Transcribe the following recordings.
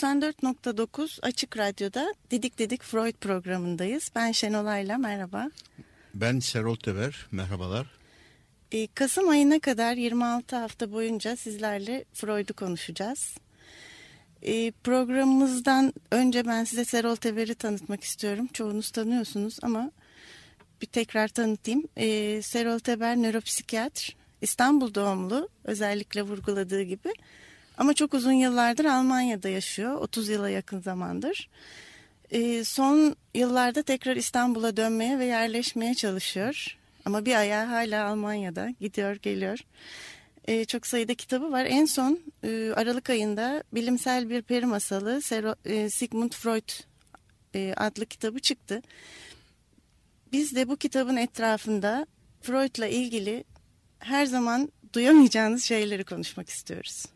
...94.9 Açık Radyo'da Didik Didik Freud programındayız. Ben Şenolay'la merhaba. Ben Serol Teber, merhabalar. Ee, Kasım ayına kadar 26 hafta boyunca sizlerle Freud'u konuşacağız. Ee, programımızdan önce ben size Serol Teber'i tanıtmak istiyorum. Çoğunuz tanıyorsunuz ama bir tekrar tanıtayım. Ee, Serol Teber nöropsikiyatr, İstanbul doğumlu özellikle vurguladığı gibi. Ama çok uzun yıllardır Almanya'da yaşıyor. 30 yıla yakın zamandır. Ee, son yıllarda tekrar İstanbul'a dönmeye ve yerleşmeye çalışıyor. Ama bir ayağı hala Almanya'da gidiyor geliyor. Ee, çok sayıda kitabı var. En son e, Aralık ayında bilimsel bir peri masalı e, Sigmund Freud e, adlı kitabı çıktı. Biz de bu kitabın etrafında Freud'la ilgili her zaman duyamayacağınız şeyleri konuşmak istiyoruz.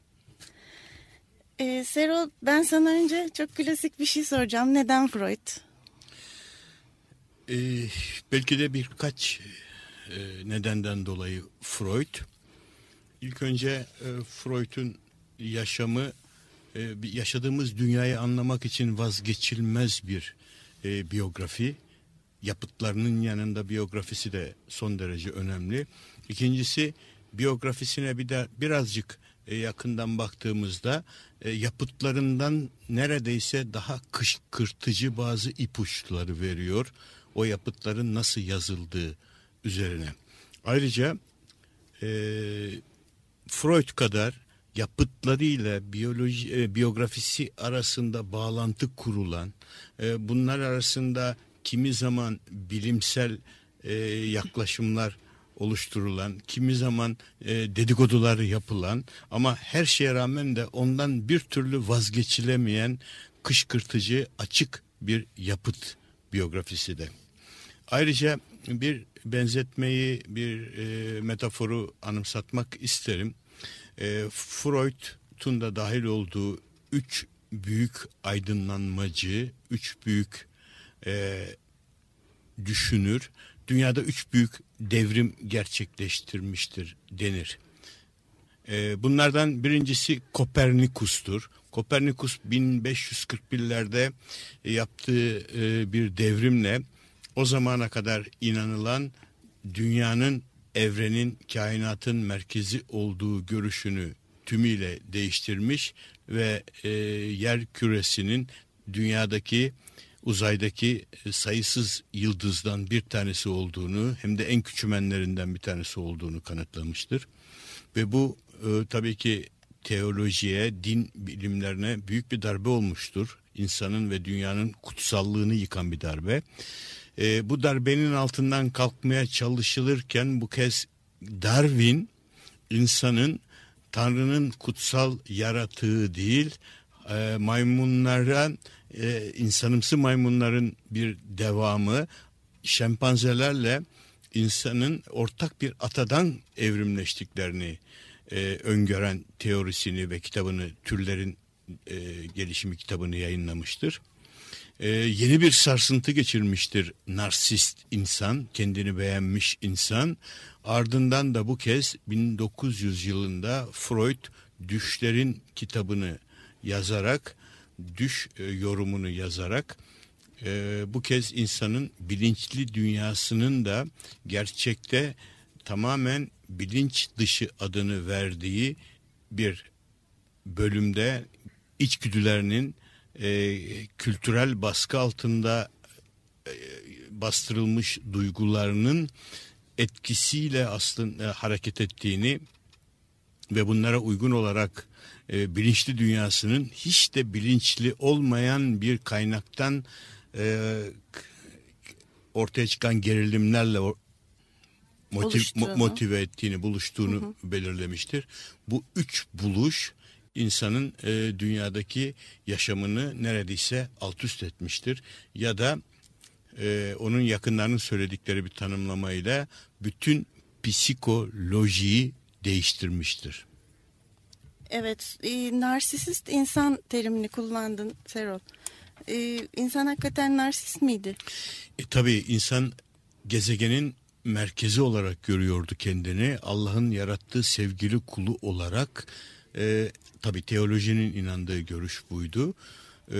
Ee, Serol ben sana önce çok klasik bir şey soracağım. Neden Freud? Ee, belki de birkaç e, nedenden dolayı Freud. İlk önce e, Freud'un yaşamı e, yaşadığımız dünyayı anlamak için vazgeçilmez bir e, biyografi. Yapıtlarının yanında biyografisi de son derece önemli. İkincisi biyografisine bir de birazcık e, yakından baktığımızda e, yapıtlarından neredeyse daha kışkırtıcı bazı ipuçları veriyor. O yapıtların nasıl yazıldığı üzerine. Ayrıca e, Freud kadar yapıtlarıyla biyoloji e, biyografisi arasında bağlantı kurulan, e, bunlar arasında kimi zaman bilimsel e, yaklaşımlar oluşturulan, kimi zaman e, dedikodular yapılan ama her şeye rağmen de ondan bir türlü vazgeçilemeyen kışkırtıcı açık bir yapıt biyografisi de. Ayrıca bir benzetmeyi, bir e, metaforu anımsatmak isterim. E, Freud'un da dahil olduğu üç büyük aydınlanmacı, üç büyük e, düşünür, dünyada üç büyük devrim gerçekleştirmiştir denir. E, bunlardan birincisi Kopernikus'tur. Kopernikus 1541'lerde yaptığı e, bir devrimle o zamana kadar inanılan dünyanın evrenin kainatın merkezi olduğu görüşünü tümüyle değiştirmiş ve e, yer küresinin dünyadaki uzaydaki sayısız yıldızdan bir tanesi olduğunu hem de en küçümenlerinden bir tanesi olduğunu kanıtlamıştır. Ve bu e, tabii ki teolojiye, din bilimlerine büyük bir darbe olmuştur. İnsanın ve dünyanın kutsallığını yıkan bir darbe. E, bu darbenin altından kalkmaya çalışılırken bu kez Darwin insanın Tanrı'nın kutsal yaratığı değil e, maymunlara e, insanımsı maymunların bir devamı şempanzelerle insanın ortak bir atadan evrimleştiklerini e, öngören teorisini ve kitabını türlerin e, gelişimi kitabını yayınlamıştır. E, yeni bir sarsıntı geçirmiştir narsist insan, kendini beğenmiş insan. Ardından da bu kez 1900 yılında Freud Düşlerin kitabını yazarak, düş e, yorumunu yazarak e, bu kez insanın bilinçli dünyasının da gerçekte tamamen bilinç dışı adını verdiği bir bölümde içgüdülerinin e, kültürel baskı altında bastırılmış duygularının etkisiyle aslında hareket ettiğini ve bunlara uygun olarak e, bilinçli dünyasının hiç de bilinçli olmayan bir kaynaktan e, ortaya çıkan gerilimlerle motiv, motive ettiğini, buluştuğunu hı hı. belirlemiştir. Bu üç buluş insanın e, dünyadaki yaşamını neredeyse alt üst etmiştir. Ya da e, onun yakınlarının söyledikleri bir tanımlamayla bütün psikolojiyi değiştirmiştir. Evet, e, narsisist insan terimini kullandın Serol. E, insan hakikaten narsist miydi? E, tabii insan gezegenin merkezi olarak görüyordu kendini. Allah'ın yarattığı sevgili kulu olarak e, tabii teolojinin inandığı görüş buydu. E,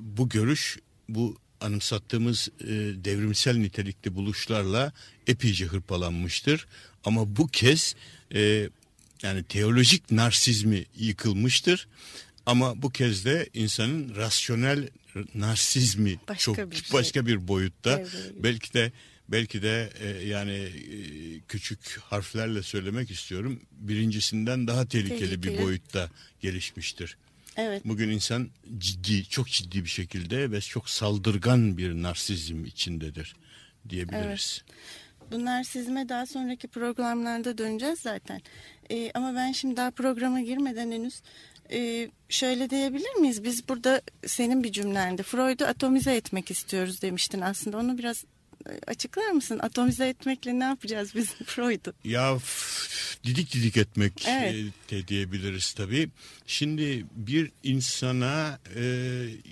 bu görüş bu anımsattığımız e, devrimsel nitelikli buluşlarla epeyce hırpalanmıştır. Ama bu kez e, yani teolojik narsizmi yıkılmıştır. Ama bu kez de insanın rasyonel narsizmi Başka çok bir şey. başka bir boyutta Evet. belki de belki de e, yani e, küçük harflerle söylemek istiyorum birincisinden daha tehlikeli, bir Tehlikeli. boyutta gelişmiştir. Evet. Bugün insan ciddi, çok ciddi bir şekilde ve çok saldırgan bir narsizm içindedir diyebiliriz. Bu narsizme daha sonraki programlarda döneceğiz zaten. E, ama ben şimdi daha programa girmeden henüz e, şöyle diyebilir miyiz? Biz burada senin bir cümlende Freud'u atomize etmek istiyoruz demiştin aslında. Onu biraz açıklar mısın? Atomize etmekle ne yapacağız biz Freud'u? Ya didik didik etmek Evet. e, de diyebiliriz tabii. Şimdi bir insana e,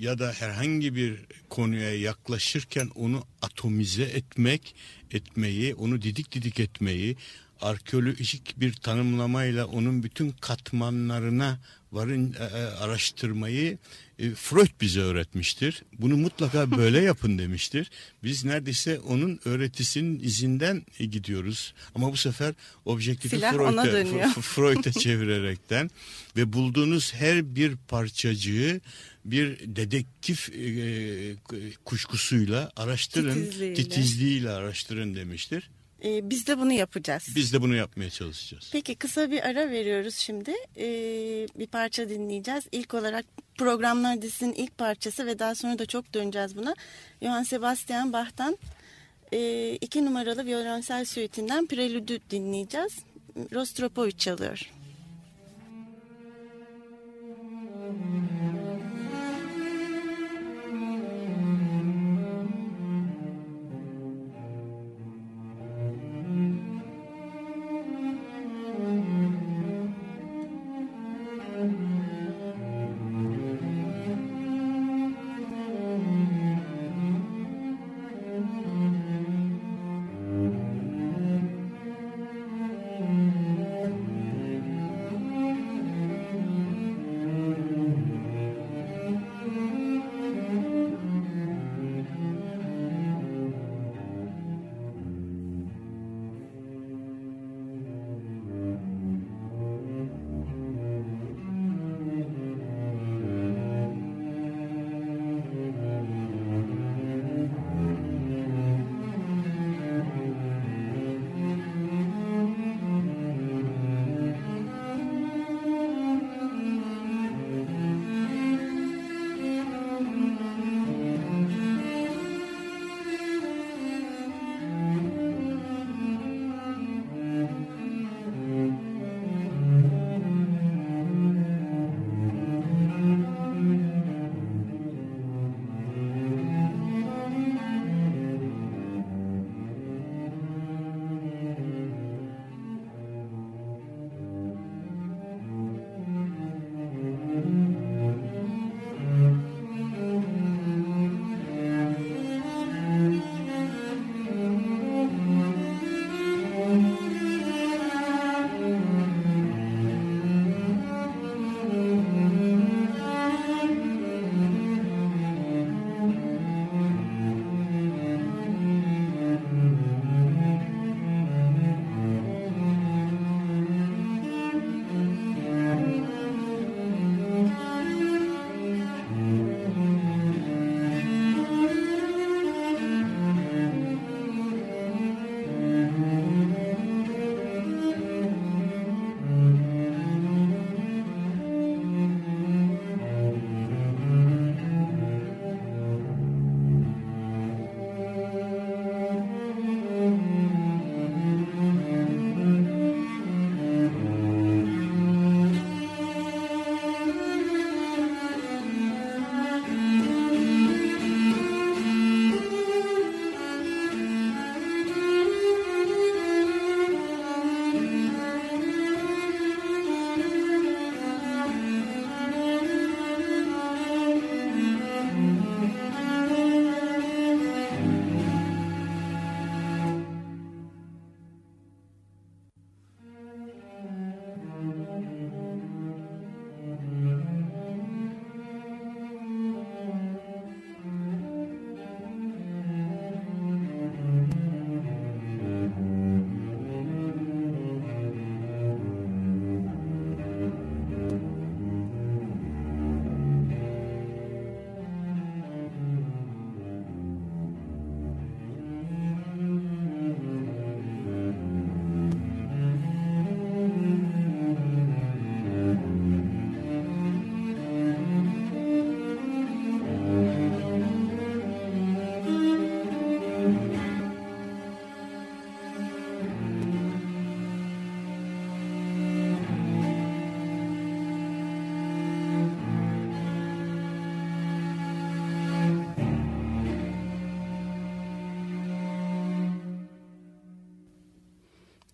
ya da herhangi bir konuya yaklaşırken onu atomize etmek, etmeyi, onu didik didik etmeyi, arkeolojik bir tanımlamayla onun bütün katmanlarına varın e, e, araştırmayı e, Freud bize öğretmiştir. Bunu mutlaka böyle yapın demiştir. Biz neredeyse onun öğretisinin izinden e, gidiyoruz. Ama bu sefer objektifi Freud'a dönüyor. F- Freud'a çevirerekten ve bulduğunuz her bir parçacığı bir dedektif e, kuşkusuyla araştırın, Titizliğiyle. titizliğiyle araştırın demiştir. E, biz de bunu yapacağız. Biz de bunu yapmaya çalışacağız. Peki kısa bir ara veriyoruz şimdi. Ee, bir parça dinleyeceğiz. İlk olarak programlar dizisinin ilk parçası ve daha sonra da çok döneceğiz buna. Johann Sebastian Bach'tan e, iki numaralı violonsel süitinden Prelüdü dinleyeceğiz. Rostropovich çalıyor. Thank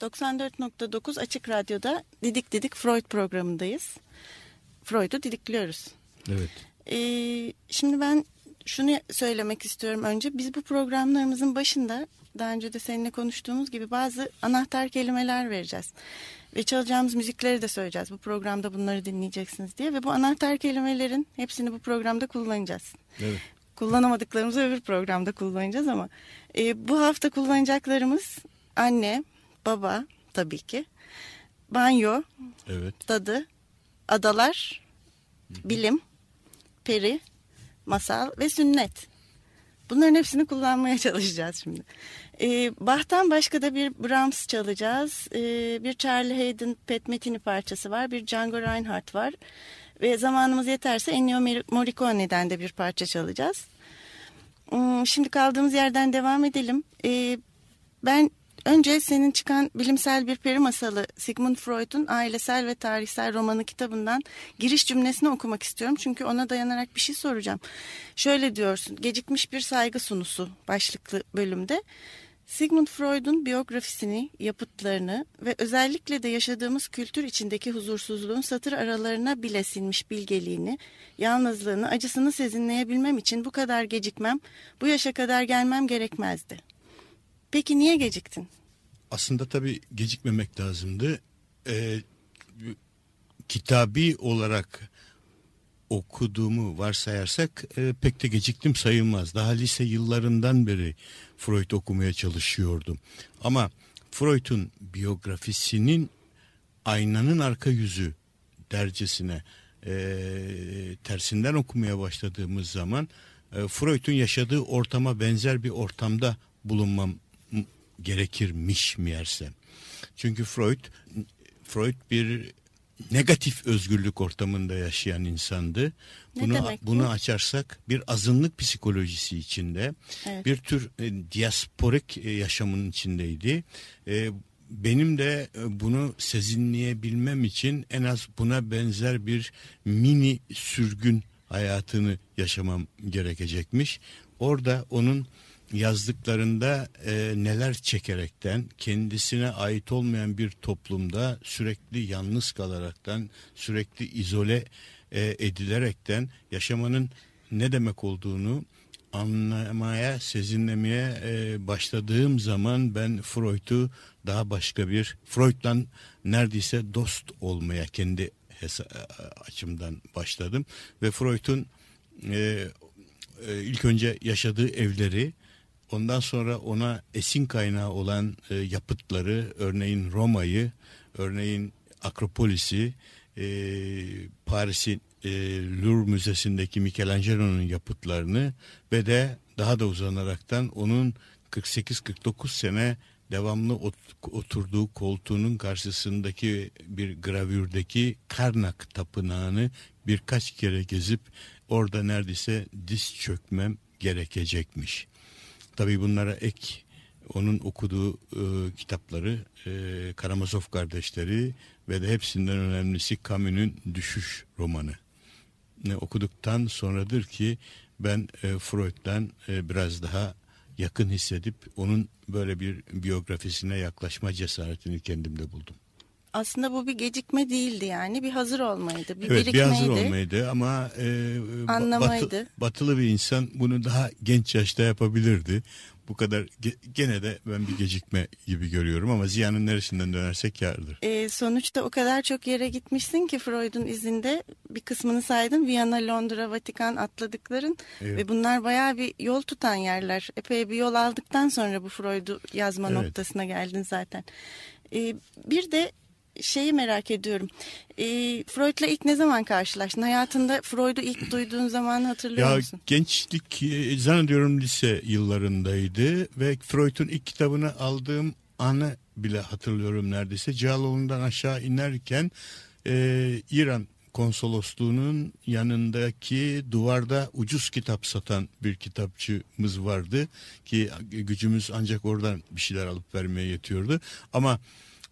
94.9 Açık Radyo'da Didik Didik Freud programındayız. Freud'u didikliyoruz. Evet. Ee, şimdi ben şunu söylemek istiyorum önce. Biz bu programlarımızın başında daha önce de seninle konuştuğumuz gibi bazı anahtar kelimeler vereceğiz. Ve çalacağımız müzikleri de söyleyeceğiz. Bu programda bunları dinleyeceksiniz diye. Ve bu anahtar kelimelerin hepsini bu programda kullanacağız. Evet. Kullanamadıklarımızı öbür programda kullanacağız ama e, bu hafta kullanacaklarımız anne, baba tabii ki, banyo, Evet. dadı, adalar, bilim, peri, masal ve sünnet. Bunların hepsini kullanmaya çalışacağız şimdi. Ee, Bach'tan başka da bir Brahms çalacağız. Ee, bir Charlie Hayden Pet Metini parçası var. Bir Django Reinhardt var. Ve zamanımız yeterse Ennio Morricone'den de bir parça çalacağız. Hmm, Şimdi kaldığımız yerden devam edelim. Ee, ben önce senin çıkan bilimsel bir peri masalı Sigmund Freud'un ailesel ve tarihsel romanı kitabından giriş cümlesini okumak istiyorum. Çünkü ona dayanarak bir şey soracağım. Şöyle diyorsun, gecikmiş bir saygı sunusu başlıklı bölümde. Sigmund Freud'un biyografisini, yapıtlarını ve özellikle de yaşadığımız kültür içindeki huzursuzluğun satır aralarına bile sinmiş bilgeliğini, yalnızlığını, acısını sezinleyebilmem için bu kadar gecikmem, bu yaşa kadar gelmem gerekmezdi. Peki niye geciktin? Aslında tabii gecikmemek lazımdı. Ee, kitabi olarak okuduğumu varsayarsak e, pek de geciktim sayılmaz. Daha lise yıllarından beri Freud okumaya çalışıyordum. Ama Freud'un biyografisinin aynanın arka yüzü dercesine e, tersinden okumaya başladığımız zaman e, Freud'un yaşadığı ortama benzer bir ortamda bulunmam gerekirmiş meğerse. Çünkü Freud Freud bir negatif özgürlük ortamında yaşayan insandı. Ne Bunu demek bu? bunu açarsak bir azınlık psikolojisi içinde, Evet. bir tür e, diasporik e, yaşamın içindeydi. E, benim de e, bunu sezinleyebilmem için en az buna benzer bir mini sürgün hayatını yaşamam gerekecekmiş. Orada onun yazdıklarında e, neler çekerekten kendisine ait olmayan bir toplumda sürekli yalnız kalaraktan sürekli izole e, edilerekten yaşamanın ne demek olduğunu anlamaya, sezinlemeye e, başladığım zaman ben Freud'u daha başka bir Freud'la neredeyse dost olmaya kendi hesa- açımdan başladım. Ve Freud'un e, e, ilk önce yaşadığı evleri ondan sonra ona esin kaynağı olan e, yapıtları örneğin Roma'yı örneğin Akropolis'i e, Paris'in e, Louvre Müzesi'ndeki Michelangelo'nun yapıtlarını ve de daha da uzanaraktan onun 48-49 sene devamlı ot- oturduğu koltuğunun karşısındaki bir gravürdeki Karnak tapınağını birkaç kere gezip orada neredeyse diz çökmem gerekecekmiş. Tabii bunlara ek onun okuduğu e, kitapları e, Karamazov kardeşleri ve de hepsinden önemlisi Camus'un Düşüş romanı. Ne okuduktan sonradır ki ben e, Freud'dan e, biraz daha yakın hissedip onun böyle bir biyografisine yaklaşma cesaretini kendimde buldum. Aslında bu bir gecikme değildi yani bir hazır olmaydı, bir evet bir birikmeydi. hazır olmaydı ama e, Anlamaydı. batı- batılı bir insan bunu daha genç yaşta yapabilirdi. Bu kadar ge- gene de ben bir gecikme gibi görüyorum ama ziyanın neresinden dönersek kârdır. Ee, sonuçta o kadar çok yere gitmişsin ki Freud'un izinde bir kısmını saydım. Viyana, Londra, Vatikan atladıkların Evet. ve bunlar bayağı bir yol tutan yerler. Epey bir yol aldıktan sonra bu Freud'u yazma Evet. noktasına geldin zaten. Ee, bir de şeyi merak ediyorum. Ee, Freud'la ilk ne zaman karşılaştın? Hayatında Freud'u ilk duyduğun zamanı hatırlıyor Ya musun? gençlik e, zannediyorum lise yıllarındaydı ve Freud'un ilk kitabını aldığım anı bile hatırlıyorum neredeyse. Cağaloğlu'ndan aşağı inerken e, İran konsolosluğunun yanındaki duvarda ucuz kitap satan bir kitapçımız vardı ki gücümüz ancak oradan bir şeyler alıp vermeye yetiyordu ama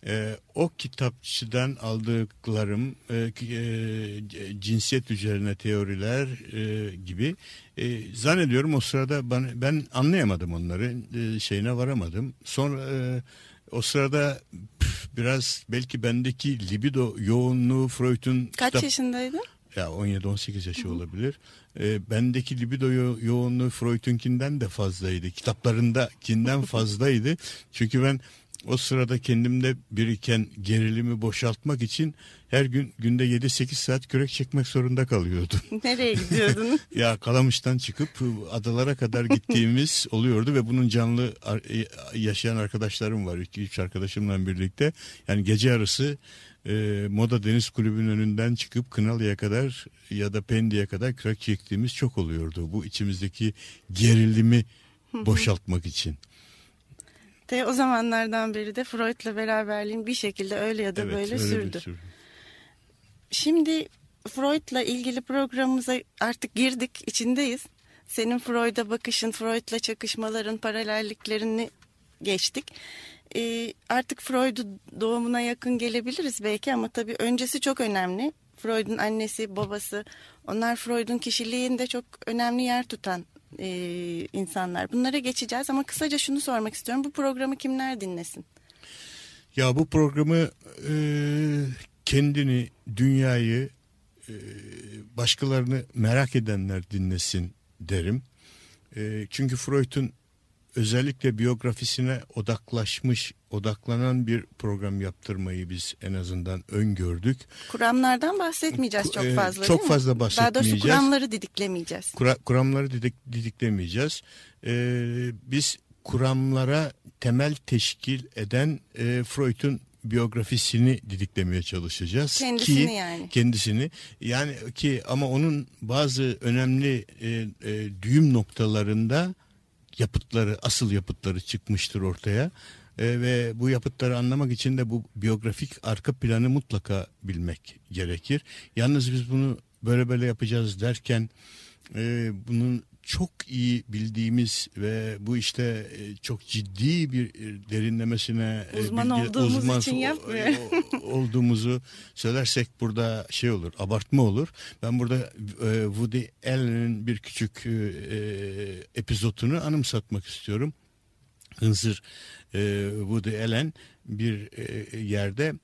e, o kitapçıdan aldıklarım e, e, cinsiyet üzerine teoriler e, gibi e, zannediyorum o sırada ben, ben anlayamadım onları e, şeyine varamadım sonra e, o sırada püf, biraz belki bendeki libido yoğunluğu Freud'un Kaç kitap... yaşındaydın? Ya 17-18 yaşı olabilir. E, bendeki libido yo- yoğunluğu Freud'unkinden de fazlaydı. Kitaplarındakinden fazlaydı. Çünkü ben o sırada kendimde biriken gerilimi boşaltmak için her gün günde 7-8 saat kürek çekmek zorunda kalıyordum. Nereye gidiyordun? ya Kalamış'tan çıkıp adalara kadar gittiğimiz oluyordu ve bunun canlı e, yaşayan arkadaşlarım var. 2-3 arkadaşımla birlikte. Yani gece yarısı e, Moda Deniz Kulübü'nün önünden çıkıp Kınalı'ya kadar ya da Pendik'e kadar kürek çektiğimiz çok oluyordu. Bu içimizdeki gerilimi boşaltmak için. De o zamanlardan beri de Freud'la beraberliğin bir şekilde öyle ya da Evet, böyle sürdü. sürü. Şimdi Freud'la ilgili programımıza artık girdik, içindeyiz. Senin Freud'a bakışın, Freud'la çakışmaların, paralelliklerini geçtik. Ee, artık Freud'u doğumuna yakın gelebiliriz belki ama tabii öncesi çok önemli. Freud'un annesi, babası, onlar Freud'un kişiliğinde çok önemli yer tutan e, insanlar. Bunlara geçeceğiz ama kısaca şunu sormak istiyorum. Bu programı kimler dinlesin? Ya bu programı e, kendini, dünyayı, e, başkalarını merak edenler dinlesin derim. E, çünkü Freud'un özellikle biyografisine odaklaşmış, odaklanan bir program yaptırmayı biz en azından öngördük. Kuramlardan bahsetmeyeceğiz çok Ee, fazla çok değil mi? fazla Daha doğrusu bahsetmeyeceğiz. kuramları didiklemeyeceğiz. Kura, kuramları didik, didiklemeyeceğiz. Ee, biz kuramlara temel teşkil eden e, Freud'un biyografisini didiklemeye çalışacağız. Kendisini ki, yani. Kendisini yani ki ama onun bazı önemli e, e, düğüm noktalarında yapıtları, asıl yapıtları çıkmıştır ortaya. E, ve bu yapıtları anlamak için de bu biyografik arka planı mutlaka bilmek gerekir. Yalnız biz bunu böyle böyle yapacağız derken e, bunun çok iyi bildiğimiz ve bu işte e, çok ciddi bir e, derinlemesine e, Uzman olduğumuz için yapmıyor. olduğumuzu söylersek burada şey olur, abartma olur. Ben burada Woody Allen'in bir küçük epizotunu anımsatmak istiyorum. Hınzır Woody Allen bir yerde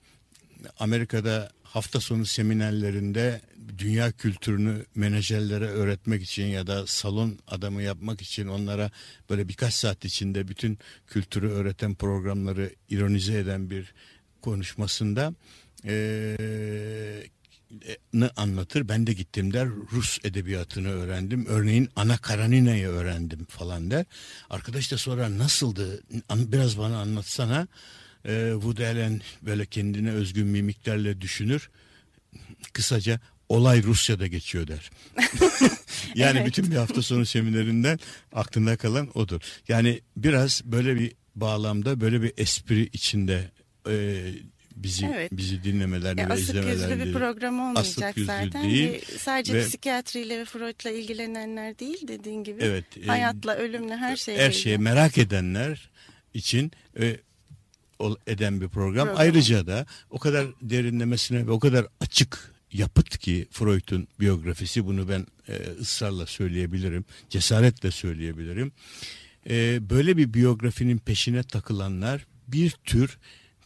Amerika'da hafta sonu seminerlerinde dünya kültürünü menajerlere öğretmek için ya da salon adamı yapmak için onlara böyle birkaç saat içinde bütün kültürü öğreten programları ironize eden bir konuşmasında ne anlatır. Ben de gittim der. Rus edebiyatını öğrendim. Örneğin Ana Karenina'yı öğrendim falan der. Arkadaş da sonra nasıldı? Biraz bana anlatsana. Ee, Woody Allen böyle kendine özgün mimiklerle düşünür. Kısaca olay Rusya'da geçiyor der. yani Evet. bütün bir hafta sonu seminerinden aklında kalan odur. Yani biraz böyle bir bağlamda böyle bir espri içinde e, bizi Evet. bizi dinlemelerini Ya ve asık izlemelerini yüzlü bir program olmayacak Asık zaten. değil Ve sadece ve- psikiyatriyle ve Freud'la ilgilenenler değil dediğin gibi. Evet, e, Hayatla, ölümle her şeyle. her şeyi merak edenler için e, eden bir program. Program. Ayrıca da o kadar derinlemesine ve o kadar açık yapıt ki Freud'un biyografisi bunu ben e, ısrarla söyleyebilirim. Cesaretle söyleyebilirim. E, böyle bir biyografinin peşine takılanlar bir tür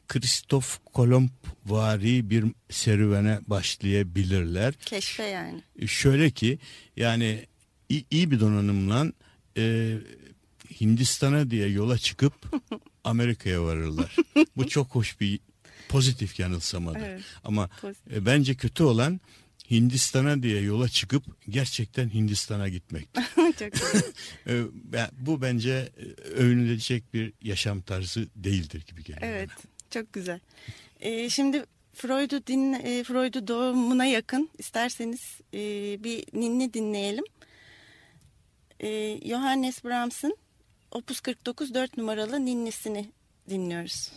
Kristof Kolomb vari bir serüvene başlayabilirler. Keşfe yani. Şöyle ki yani iyi, iyi bir donanımla e, Hindistan'a diye yola çıkıp Amerika'ya varırlar. Bu çok hoş bir pozitif yanılsamadır. Evet, Ama pozitif. e, bence kötü olan Hindistan'a diye yola çıkıp gerçekten Hindistan'a gitmek. E, bu bence e, övünülecek bir yaşam tarzı değildir gibi geliyor. Evet, bana. çok güzel. Ee, şimdi Freud'u dinle, Freud'u doğumuna yakın isterseniz e, bir ninni dinleyelim. E, Johannes Brahms'ın Opus 49 4 numaralı ninnisini dinliyoruz.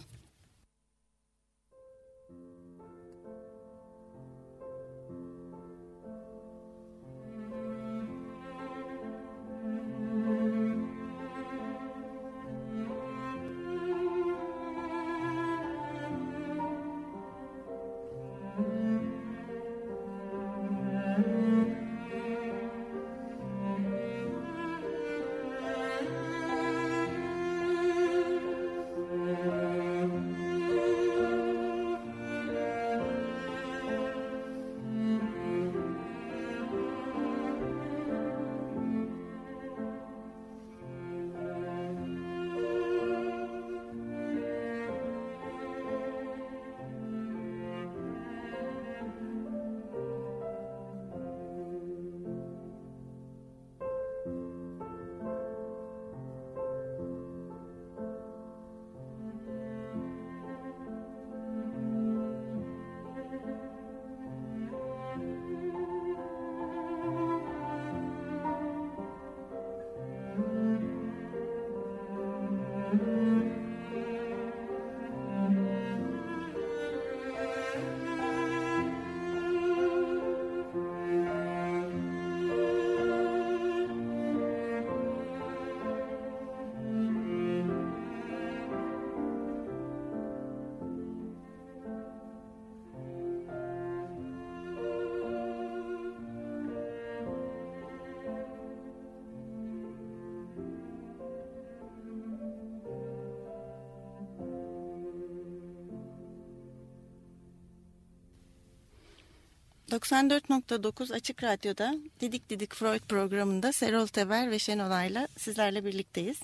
94.9 Açık Radyo'da Didik Didik Freud programında Serol Teber ve Şenolay'la sizlerle birlikteyiz.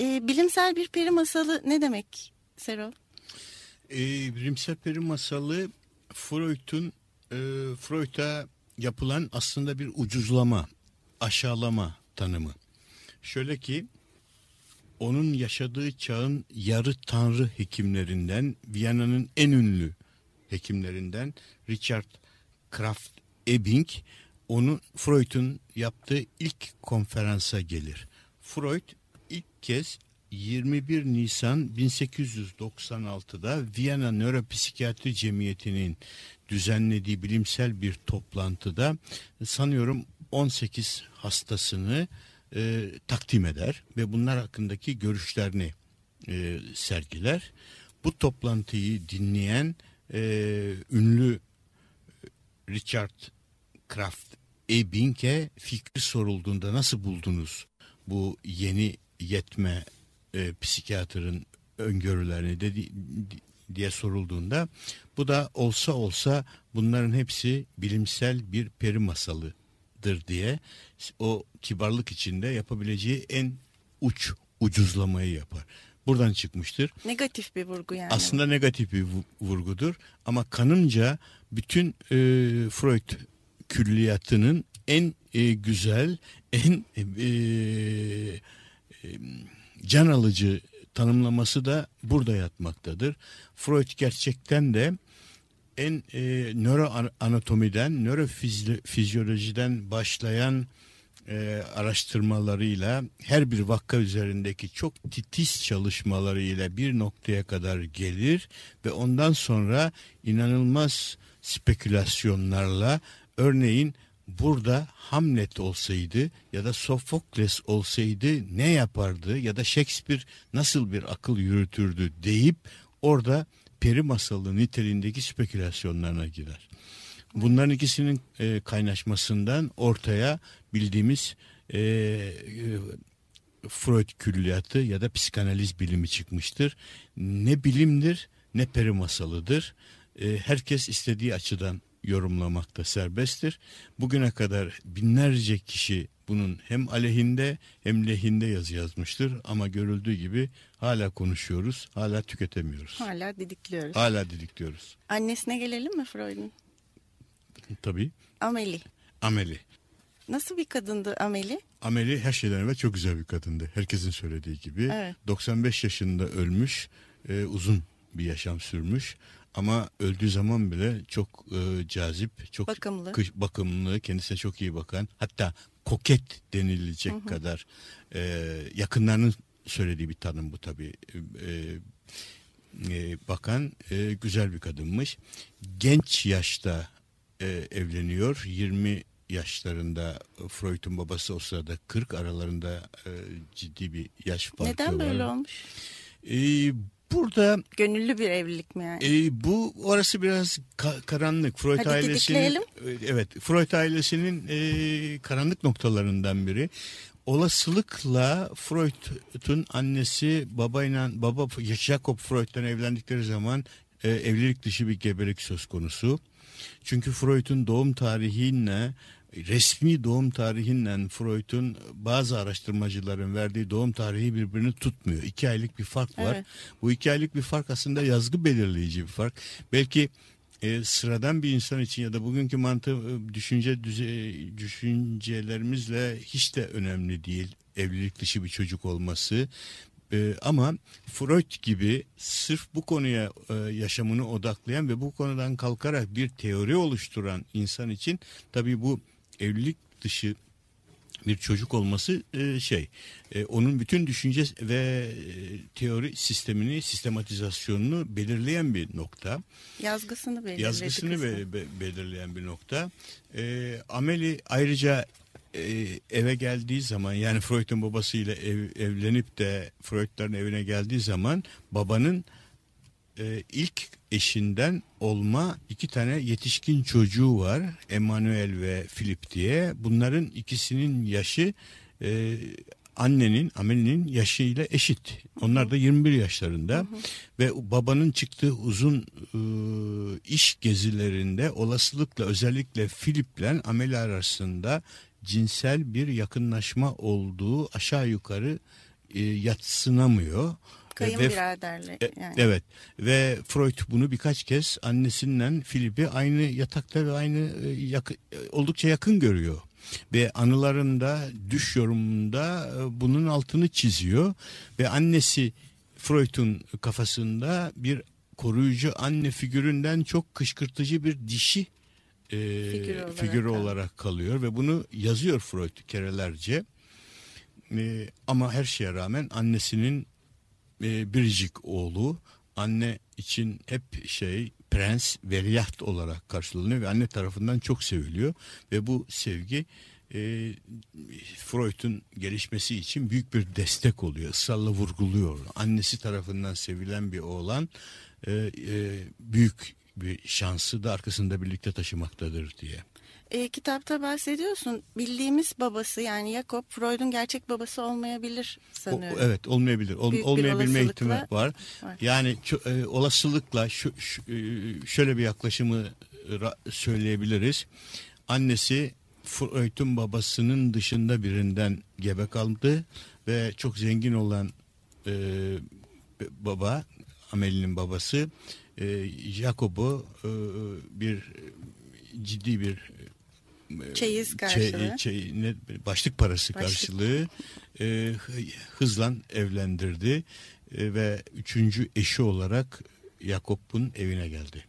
Ee, bilimsel bir peri masalı ne demek Serol? Ee, bilimsel peri masalı Freud'un e, Freud'a yapılan aslında bir ucuzlama, aşağılama tanımı. Şöyle ki onun yaşadığı çağın yarı tanrı hekimlerinden Viyana'nın en ünlü hekimlerinden Richard Kraft Ebing onun Freud'un yaptığı ilk konferansa gelir. Freud ilk kez 21 Nisan 1896'da Viyana Nöropsikiyatri Cemiyeti'nin düzenlediği bilimsel bir toplantıda sanıyorum 18 hastasını e, takdim eder ve bunlar hakkındaki görüşlerini e, sergiler. Bu toplantıyı dinleyen e, ünlü Richard Kraft Ebing'e fikri sorulduğunda nasıl buldunuz bu yeni yetme e, psikiyatrın öngörülerini dedi, diye sorulduğunda bu da olsa olsa bunların hepsi bilimsel bir peri masalıdır diye o kibarlık içinde yapabileceği en uç ucuzlamayı yapar. Buradan çıkmıştır. Negatif bir vurgu yani. Aslında negatif bir vurgudur ama kanımca bütün e, Freud külliyatının en e, güzel, en e, e, can alıcı tanımlaması da burada yatmaktadır. Freud gerçekten de en e, nöroanatomiden, nörofizyolojiden başlayan e, araştırmalarıyla her bir vakka üzerindeki çok titiz çalışmalarıyla bir noktaya kadar gelir ve ondan sonra inanılmaz spekülasyonlarla örneğin burada Hamlet olsaydı ya da Sofokles olsaydı ne yapardı ya da Shakespeare nasıl bir akıl yürütürdü deyip orada peri masalı niteliğindeki spekülasyonlarına girer. Bunların ikisinin e, kaynaşmasından ortaya bildiğimiz e, e, Freud külliyatı ya da psikanaliz bilimi çıkmıştır. Ne bilimdir ne peri masalıdır. E, herkes istediği açıdan yorumlamakta serbesttir. Bugüne kadar binlerce kişi bunun hem aleyhinde hem lehinde yazı yazmıştır ama görüldüğü gibi hala konuşuyoruz, hala tüketemiyoruz. Hala didikliyoruz. Hala didikliyoruz. Annesine gelelim mi Freud'un? Tabii. Ameli. Ameli. Nasıl bir kadındı Ameli? Ameli her şeyden evvel çok güzel bir kadındı. Herkesin söylediği gibi. Evet. 95 yaşında ölmüş, e, uzun bir yaşam sürmüş. Ama öldüğü zaman bile çok e, cazip, çok bakımlı. Kış, bakımlı, kendisine çok iyi bakan, hatta koket denilecek hı hı. kadar e, yakınlarının söylediği bir tanım bu tabii. E, e, bakan e, güzel bir kadınmış. Genç yaşta e, evleniyor. 20 yaşlarında Freud'un babası o sırada 40 aralarında e, ciddi bir yaş farkı Neden var. böyle olmuş? E, burada gönüllü bir evlilik mi yani? E, bu orası biraz ka- karanlık. Freud Hadi ailesinin didikleyelim. evet Freud ailesinin e, karanlık noktalarından biri. Olasılıkla Freud'un annesi babayla baba Jacob Freud'dan evlendikleri zaman e, evlilik dışı bir gebelik söz konusu. Çünkü Freud'un doğum tarihinle resmi doğum tarihinle Freud'un bazı araştırmacıların verdiği doğum tarihi birbirini tutmuyor. İki aylık bir fark var. Evet. Bu iki aylık bir fark aslında yazgı belirleyici bir fark. Belki e, sıradan bir insan için ya da bugünkü mantığı e, düşünce düşüncelerimizle hiç de önemli değil evlilik dışı bir çocuk olması. E, ama Freud gibi sırf bu konuya e, yaşamını odaklayan ve bu konudan kalkarak bir teori oluşturan insan için tabii bu evlilik dışı bir çocuk olması e, şey e, onun bütün düşünce ve e, teori sistemini sistematizasyonunu belirleyen bir nokta. Yazgısını belirledi. Yazgısını be- be- belirleyen bir nokta. E, Ameli ayrıca e, eve geldiği zaman yani Freud'un babasıyla ev, evlenip de Freud'ların evine geldiği zaman babanın e, ilk eşinden olma iki tane yetişkin çocuğu var. Emmanuel ve Philip diye. Bunların ikisinin yaşı e, annenin, Amelie'nin yaşıyla eşit. Onlar da 21 yaşlarında ve babanın çıktığı uzun e, iş gezilerinde olasılıkla özellikle Philip'le Amelie arasında cinsel bir yakınlaşma olduğu aşağı yukarı e, yatsınamıyor. Kayınbiraderle E, yani. Evet ve Freud bunu birkaç kez annesinden Filip'i aynı yatakta ve aynı e, yakı- e, oldukça yakın görüyor. Ve anılarında düş yorumunda e, bunun altını çiziyor ve annesi Freud'un kafasında bir koruyucu anne figüründen çok kışkırtıcı bir dişi e, Figür olarak figürü kalıyor. olarak kalıyor ve bunu yazıyor Freud kerelerce. E, ama her şeye rağmen annesinin e, biricik oğlu anne için hep şey prens veliaht olarak karşılanıyor ve anne tarafından çok seviliyor ve bu sevgi e, Freud'un gelişmesi için büyük bir destek oluyor ısrarla vurguluyor annesi tarafından sevilen bir oğlan e, e, büyük bir şansı da arkasında birlikte taşımaktadır diye. E, kitapta bahsediyorsun. Bildiğimiz babası yani Jakob Freud'un gerçek babası olmayabilir O- sanıyorum. evet olmayabilir. Ol- Büyük olmayabilme ihtimali var. var. Yani e, olasılıkla şu, şu- e, şöyle bir yaklaşımı söyleyebiliriz. Annesi Freud'un babasının dışında birinden gebe kaldı ve çok zengin olan e, baba Amelie'nin babası e, Jacob'u e, bir ciddi bir Çeyiz şey- karşılığı. şey- ne, başlık parası Başlık. karşılığı e, hı- hızla evlendirdi E, ve üçüncü eşi olarak Yakup'un evine geldi.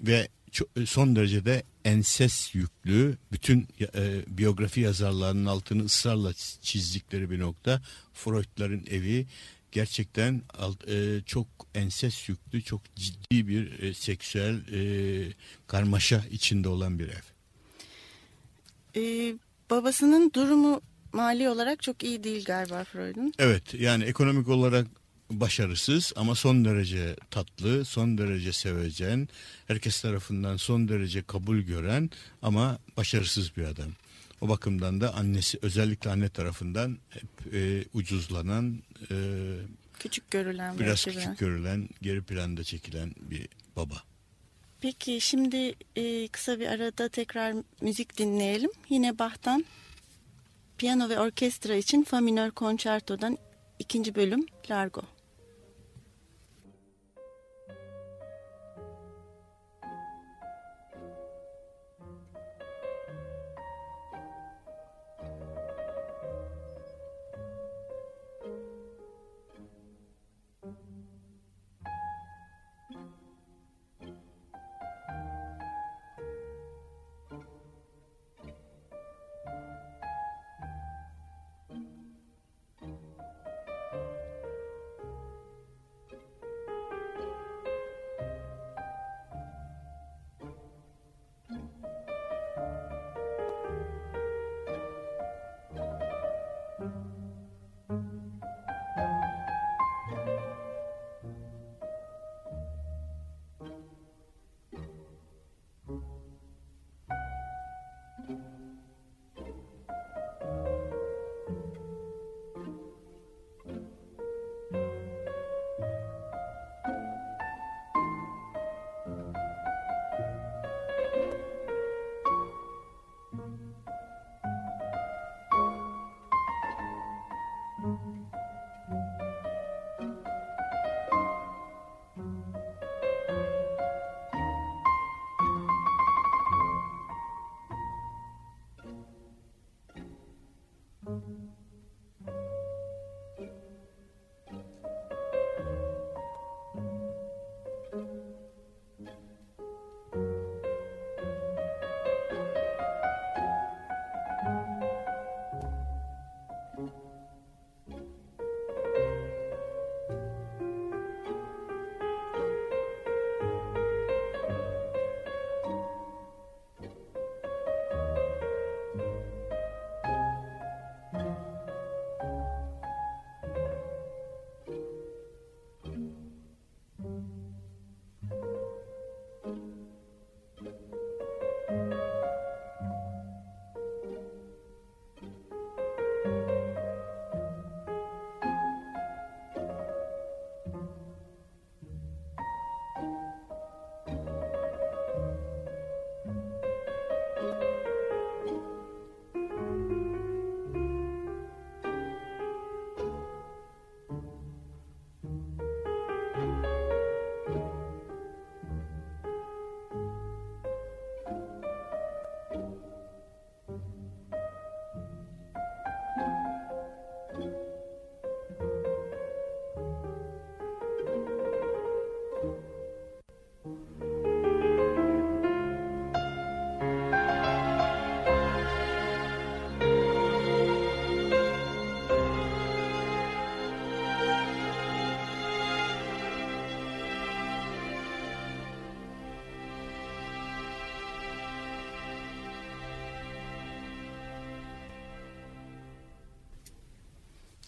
Ve ço- son derecede enses yüklü bütün e, biyografi yazarlarının altını ısrarla çizdikleri bir nokta Freud'ların evi gerçekten e, çok enses yüklü çok ciddi bir e, seksüel e, karmaşa içinde olan bir ev. E, babasının durumu mali olarak çok iyi değil galiba Freud'un. Evet yani ekonomik olarak başarısız ama son derece tatlı, son derece sevecen, herkes tarafından son derece kabul gören ama başarısız bir adam. O bakımdan da annesi özellikle anne tarafından hep e, ucuzlanan, e, Küçük görülen biraz belki de. küçük görülen, geri planda çekilen bir baba. Peki şimdi e, kısa bir arada tekrar müzik dinleyelim. Yine Bach'tan piyano ve orkestra için Fa minör konçertodan ikinci bölüm Largo.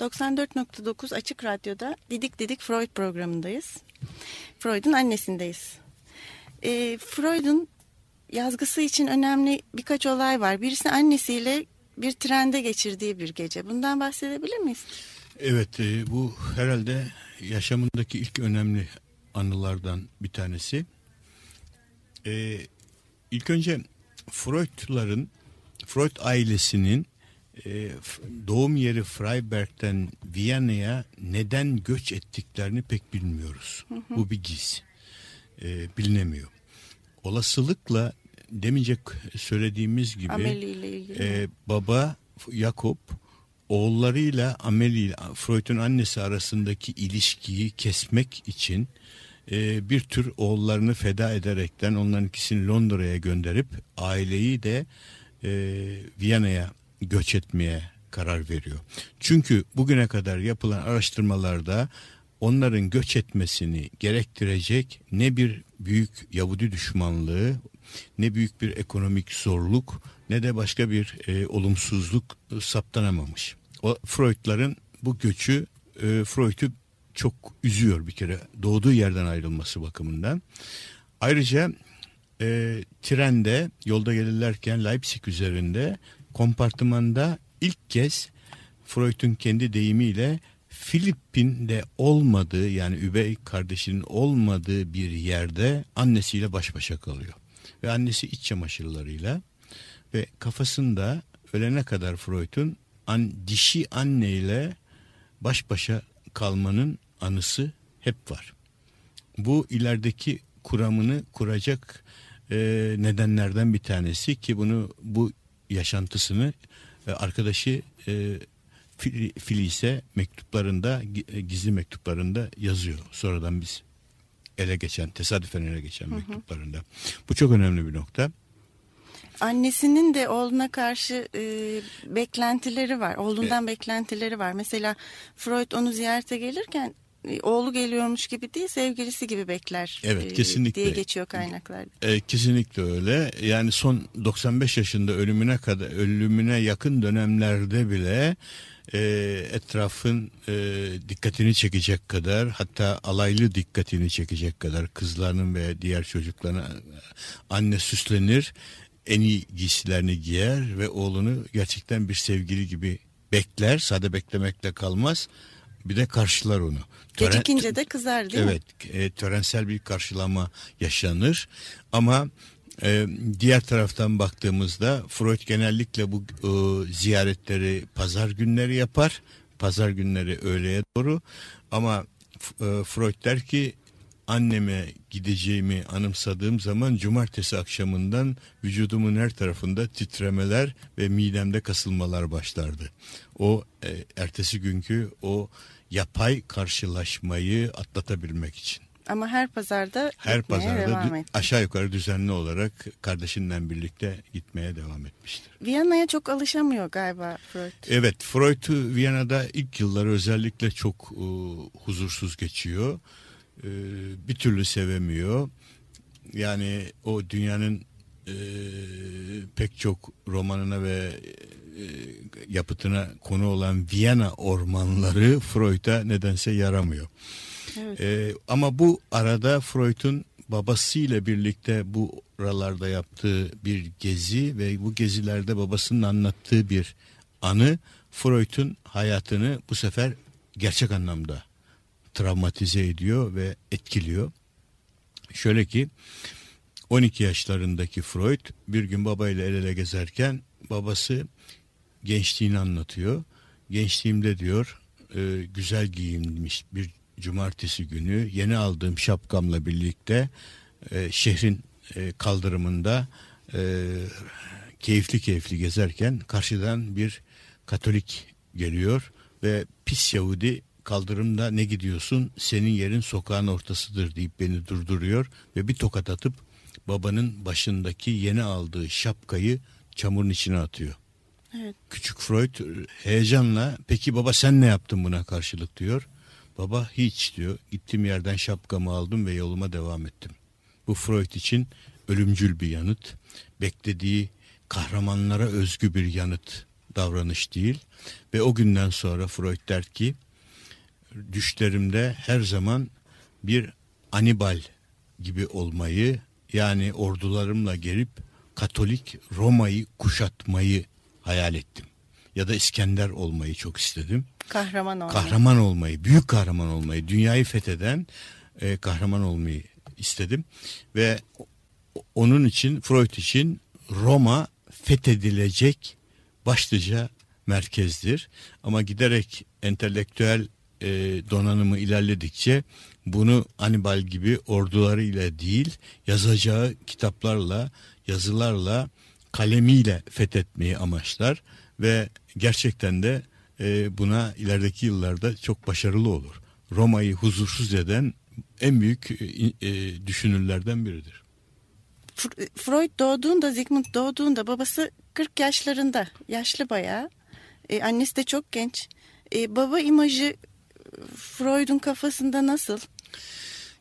94.9 Açık Radyo'da Didik Didik Freud programındayız. Freud'un annesindeyiz. E, Freud'un yazgısı için önemli birkaç olay var. Birisi annesiyle bir trende geçirdiği bir gece. Bundan bahsedebilir miyiz? Evet e, bu herhalde yaşamındaki ilk önemli anılardan bir tanesi. E, ilk önce Freud'ların, Freud ailesinin e, doğum yeri Freiberg'den Viyana'ya neden göç ettiklerini pek bilmiyoruz. Hı hı. Bu bir giz. E, bilinemiyor. Olasılıkla demeyecek söylediğimiz gibi e, baba Jakob oğullarıyla Amelie Freud'un annesi arasındaki ilişkiyi kesmek için e, bir tür oğullarını feda ederekten onların ikisini Londra'ya gönderip aileyi de e, Viyana'ya göç etmeye karar veriyor. Çünkü bugüne kadar yapılan araştırmalarda onların göç etmesini gerektirecek ne bir büyük Yahudi düşmanlığı, ne büyük bir ekonomik zorluk, ne de başka bir e, olumsuzluk saptanamamış. O Freud'ların bu göçü e, Freud'u çok üzüyor bir kere doğduğu yerden ayrılması bakımından. Ayrıca e, trende yolda gelirlerken Leipzig üzerinde kompartımanda ilk kez Freud'un kendi deyimiyle Filipin'de olmadığı yani üvey kardeşinin olmadığı bir yerde annesiyle baş başa kalıyor. Ve annesi iç çamaşırlarıyla ve kafasında ölene kadar Freud'un an, dişi anneyle baş başa kalmanın anısı hep var. Bu ilerideki kuramını kuracak e, nedenlerden bir tanesi ki bunu bu yaşantısını e, arkadaşı e, Filise mektuplarında e, gizli mektuplarında yazıyor. Sonradan biz ele geçen tesadüfen ele geçen hı hı. mektuplarında. Bu çok önemli bir nokta. Annesinin de oğluna karşı e, beklentileri var. Oğlundan evet. beklentileri var. Mesela Freud onu ziyarete gelirken e, oğlu geliyormuş gibi değil sevgilisi gibi bekler evet, kesinlikle. diye geçiyor kaynaklarda. E, kesinlikle öyle. Yani son 95 yaşında ölümüne kadar ölümüne yakın dönemlerde bile e, etrafın e, dikkatini çekecek kadar hatta alaylı dikkatini çekecek kadar kızlarının ve diğer çocuklarına anne süslenir en iyi giysilerini giyer ve oğlunu gerçekten bir sevgili gibi bekler. Sade beklemekle kalmaz. Bir de karşılar onu. Tören, Gecikince de kızar değil evet, mi? Evet. E, törensel bir karşılama yaşanır. Ama e, diğer taraftan baktığımızda Freud genellikle bu e, ziyaretleri pazar günleri yapar. Pazar günleri öğleye doğru. Ama e, Freud der ki anneme gideceğimi anımsadığım zaman cumartesi akşamından vücudumun her tarafında titremeler ve midemde kasılmalar başlardı. O e, ertesi günkü o yapay karşılaşmayı atlatabilmek için. Ama her pazarda her pazarda devam etti. aşağı yukarı düzenli olarak kardeşinden birlikte gitmeye devam etmiştir. Viyana'ya çok alışamıyor galiba Freud. Evet, Freud Viyana'da ilk yılları özellikle çok e, huzursuz geçiyor. E, bir türlü sevemiyor. Yani o dünyanın e, pek çok romanına ve e, yapıtına konu olan Viyana ormanları Freud'a nedense yaramıyor. Evet. E, ama bu arada Freud'un babasıyla birlikte bu oralarda yaptığı bir gezi ve bu gezilerde babasının anlattığı bir anı Freud'un hayatını bu sefer gerçek anlamda travmatize ediyor ve etkiliyor. Şöyle ki 12 yaşlarındaki Freud bir gün babayla el ele gezerken babası gençliğini anlatıyor. Gençliğimde diyor e, güzel giyinmiş bir cumartesi günü yeni aldığım şapkamla birlikte e, şehrin e, kaldırımında e, keyifli keyifli gezerken karşıdan bir Katolik geliyor ve pis Yahudi kaldırımda ne gidiyorsun senin yerin sokağın ortasıdır deyip beni durduruyor ve bir tokat atıp babanın başındaki yeni aldığı şapkayı çamurun içine atıyor. Evet. Küçük Freud heyecanla peki baba sen ne yaptın buna karşılık diyor. Baba hiç diyor gittiğim yerden şapkamı aldım ve yoluma devam ettim. Bu Freud için ölümcül bir yanıt. Beklediği kahramanlara özgü bir yanıt davranış değil. Ve o günden sonra Freud der ki düşlerimde her zaman bir Anibal gibi olmayı yani ordularımla gelip Katolik Roma'yı kuşatmayı hayal ettim. Ya da İskender olmayı çok istedim. Kahraman olmayı. Kahraman olmayı, büyük kahraman olmayı, dünyayı fetheden e, kahraman olmayı istedim. Ve onun için Freud için Roma fethedilecek başlıca merkezdir. Ama giderek entelektüel e, donanımı ilerledikçe bunu Anibal gibi ordularıyla değil yazacağı kitaplarla, yazılarla, kalemiyle fethetmeyi amaçlar ve gerçekten de e, buna ilerideki yıllarda çok başarılı olur. Roma'yı huzursuz eden en büyük e, e, düşünürlerden biridir. Freud doğduğunda, Sigmund doğduğunda babası 40 yaşlarında, yaşlı bayağı. E, annesi de çok genç. E, baba imajı Freud'un kafasında nasıl?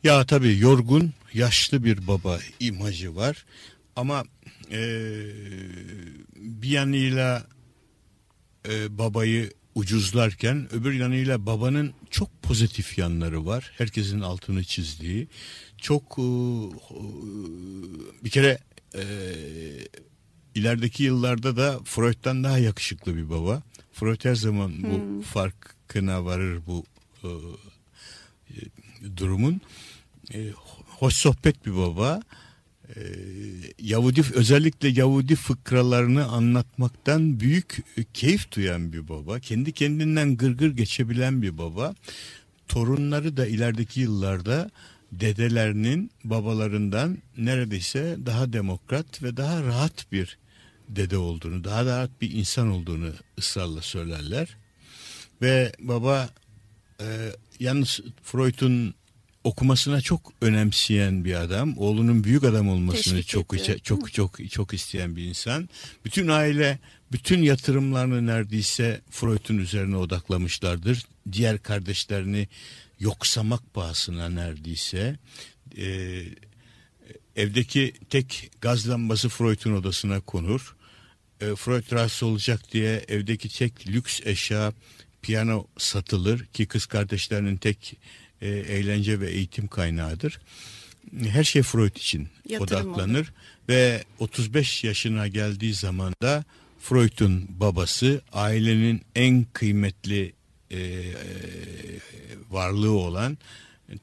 Ya tabii yorgun, yaşlı bir baba imajı var. Ama e, bir yanıyla e, babayı ucuzlarken öbür yanıyla babanın çok pozitif yanları var. Herkesin altını çizdiği. Çok e, bir kere e, ilerideki yıllarda da Freud'dan daha yakışıklı bir baba. Freud her zaman bu hmm. farkına varır bu e, durumun. E, hoş sohbet bir baba. E, Yahudi özellikle Yahudi fıkralarını anlatmaktan büyük keyif duyan bir baba. Kendi kendinden gırgır geçebilen bir baba. Torunları da ilerideki yıllarda dedelerinin babalarından neredeyse daha demokrat ve daha rahat bir dede olduğunu, daha rahat bir insan olduğunu ısrarla söylerler. Ve baba e, yalnız Freud'un okumasına çok önemseyen bir adam. Oğlunun büyük adam olmasını Teşvik çok ediyor. çok çok çok isteyen bir insan. Bütün aile bütün yatırımlarını neredeyse Freud'un üzerine odaklamışlardır. Diğer kardeşlerini yoksamak pahasına neredeyse e, evdeki tek gaz lambası Freud'un odasına konur. E, Freud rahatsız olacak diye evdeki tek lüks eşya piyano satılır ki kız kardeşlerinin tek e, eğlence ve eğitim kaynağıdır. Her şey Freud için Yatırım odaklanır olur. ve 35 yaşına geldiği zaman da Freud'un babası ailenin en kıymetli e, e, varlığı olan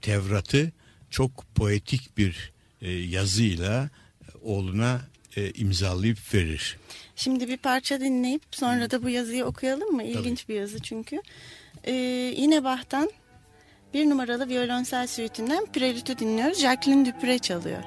Tevrat'ı çok poetik bir e, yazıyla oğluna e, imzalayıp verir. Şimdi bir parça dinleyip sonra da bu yazıyı okuyalım mı? İlginç Tabii. bir yazı çünkü. Ee, yine Bach'tan bir numaralı violonsel süitinden Prelüt'ü dinliyoruz. Jacqueline Dupre çalıyor.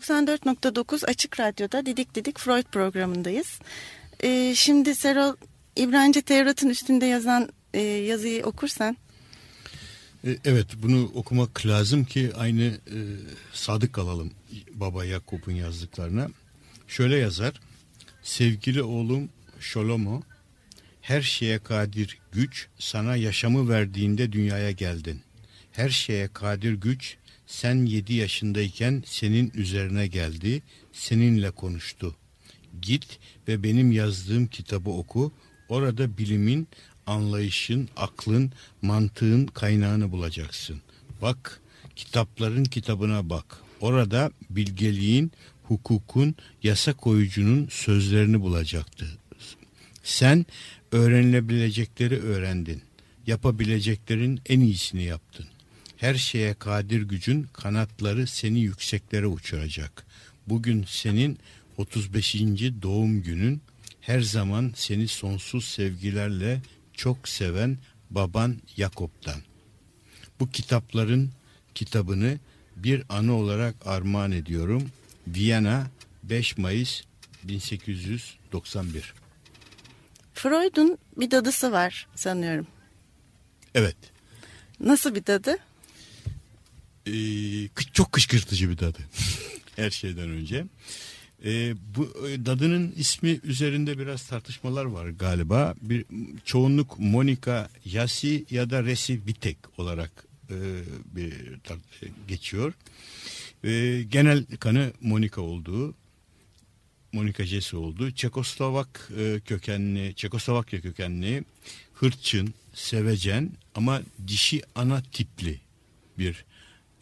94.9 Açık Radyo'da Didik Didik Freud programındayız. Ee, şimdi Serol İbranice Tevrat'ın üstünde yazan e, yazıyı okursan. E, evet bunu okumak lazım ki aynı e, sadık kalalım Baba Yakup'un yazdıklarına. Şöyle yazar. Sevgili oğlum Şolomo her şeye kadir güç sana yaşamı verdiğinde dünyaya geldin. Her şeye kadir güç sen yedi yaşındayken senin üzerine geldi, seninle konuştu. Git ve benim yazdığım kitabı oku. Orada bilimin, anlayışın, aklın, mantığın kaynağını bulacaksın. Bak, kitapların kitabına bak. Orada bilgeliğin, hukukun, yasa koyucunun sözlerini bulacaktı. Sen öğrenilebilecekleri öğrendin. Yapabileceklerin en iyisini yaptın. Her şeye kadir gücün kanatları seni yükseklere uçuracak. Bugün senin 35. doğum günün her zaman seni sonsuz sevgilerle çok seven baban Yakop'tan. Bu kitapların kitabını bir anı olarak armağan ediyorum. Viyana 5 Mayıs 1891 Freud'un bir dadısı var sanıyorum. Evet. Nasıl bir dadı? Ee, çok kışkırtıcı bir dadı. Her şeyden önce. Ee, bu e, dadının ismi üzerinde biraz tartışmalar var galiba. Bir çoğunluk Monika Yasi ya da Resi Vitek olarak e, bir geçiyor. E, genel kanı Monika olduğu Monika Jesi oldu. Çekoslovak e, kökenli, Çekoslovakya kökenli, hırçın, sevecen ama dişi ana tipli bir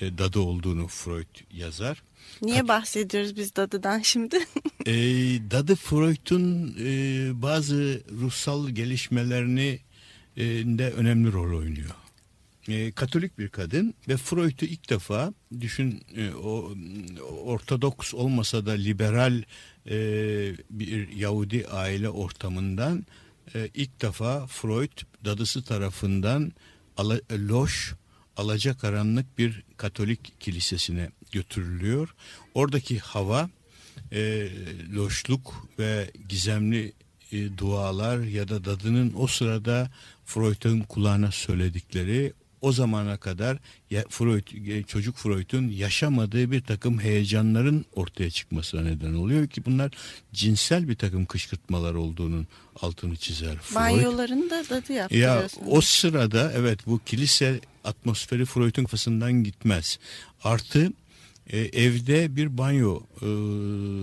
e, dadı olduğunu Freud yazar. Niye Kat bahsediyoruz biz dadıdan şimdi? e, dadı Freud'un e, bazı ruhsal gelişmelerini e, de önemli rol oynuyor. E, Katolik bir kadın ve Freud'u ilk defa düşün e, o ortodoks olmasa da liberal e, bir Yahudi aile ortamından e, ilk defa Freud dadısı tarafından loş alacakaranlık bir Katolik kilisesine götürülüyor. Oradaki hava e, loşluk ve gizemli e, dualar ya da dadının o sırada Freud'un kulağına söyledikleri o zamana kadar Freud, e, çocuk Freud'un yaşamadığı bir takım heyecanların ortaya çıkmasına neden oluyor ki bunlar cinsel bir takım kışkırtmalar olduğunun altını çizer. Banyolarını da dadı yaptırıyorsun. Ya o sırada evet bu kilise atmosferi Freud'un kafasından gitmez. Artı e, evde bir banyo e,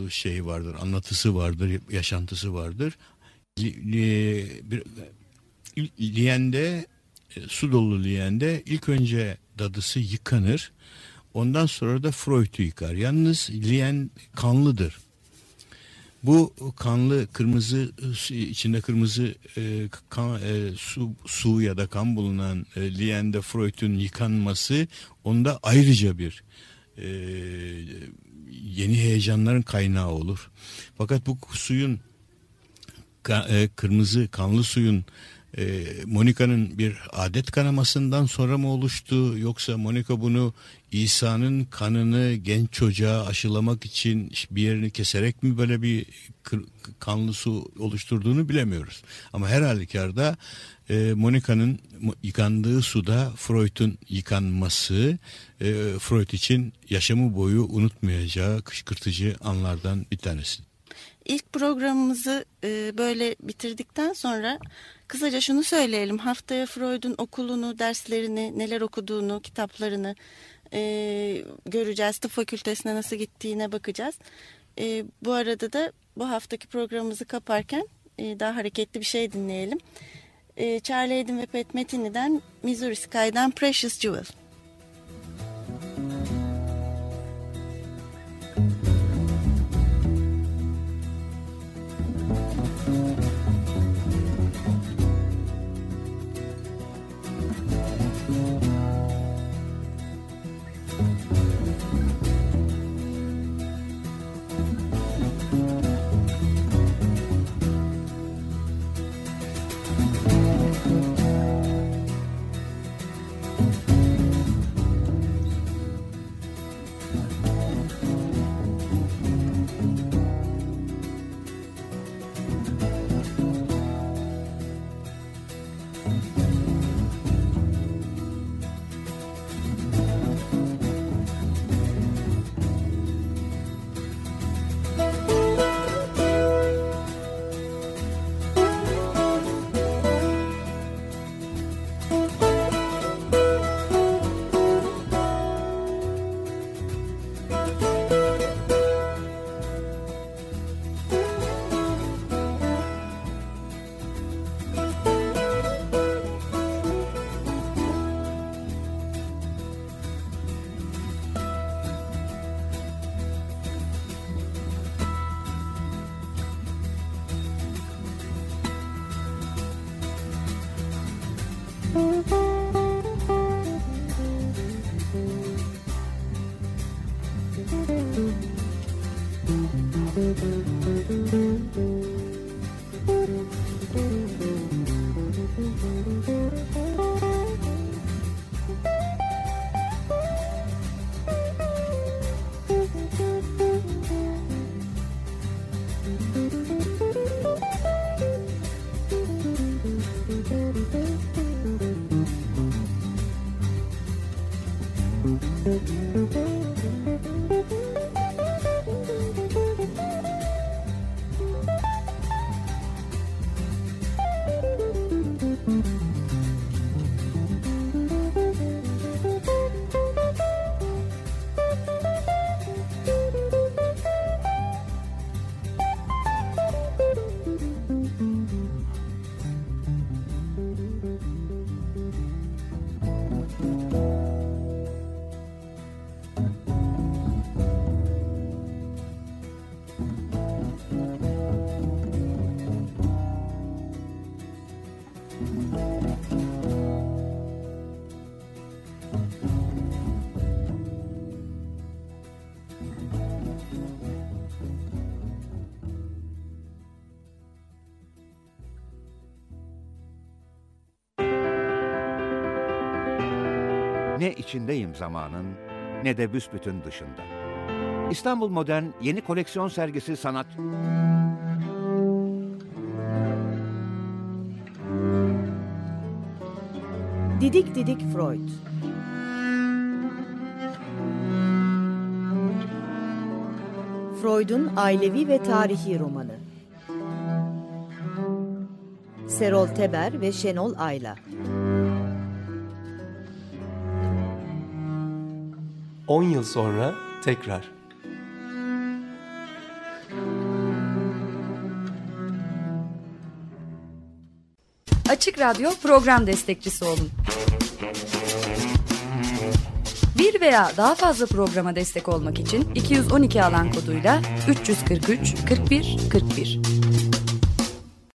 şeyi vardır, anlatısı vardır, yaşantısı vardır. Liyen'de e, su dolu liyende ilk önce dadısı yıkanır. Ondan sonra da Freud'u yıkar. Yalnız liyen kanlıdır. Bu kanlı kırmızı içinde kırmızı e, kan, e, su, su ya da kan bulunan e, liyende Freud'un yıkanması onda ayrıca bir e, yeni heyecanların kaynağı olur. Fakat bu suyun ka, e, kırmızı kanlı suyun e, Monika'nın bir adet kanamasından sonra mı oluştu yoksa Monika bunu İsa'nın kanını genç çocuğa aşılamak için bir yerini keserek mi böyle bir kanlı su oluşturduğunu bilemiyoruz. Ama her halükarda e, Monika'nın yıkandığı suda Freud'un yıkanması e, Freud için yaşamı boyu unutmayacağı kışkırtıcı anlardan bir tanesi. İlk programımızı e, böyle bitirdikten sonra kısaca şunu söyleyelim. Haftaya Freud'un okulunu, derslerini, neler okuduğunu, kitaplarını e, göreceğiz. Tıp fakültesine nasıl gittiğine bakacağız. E, bu arada da bu haftaki programımızı kaparken e, daha hareketli bir şey dinleyelim. E, Charlie Hayden ve Pat Metin'i'den Missouri Sky'dan Precious Jewel. Ne içindeyim zamanın ne de büsbütün dışında. İstanbul Modern yeni koleksiyon sergisi sanat... Didik Didik Freud. Freud'un ailevi ve tarihi romanı. Serol Teber ve Şenol Ayla 10 yıl sonra tekrar. Açık Radyo program destekçisi olun. Bir veya daha fazla programa destek olmak için 212 alan koduyla 343 41 41.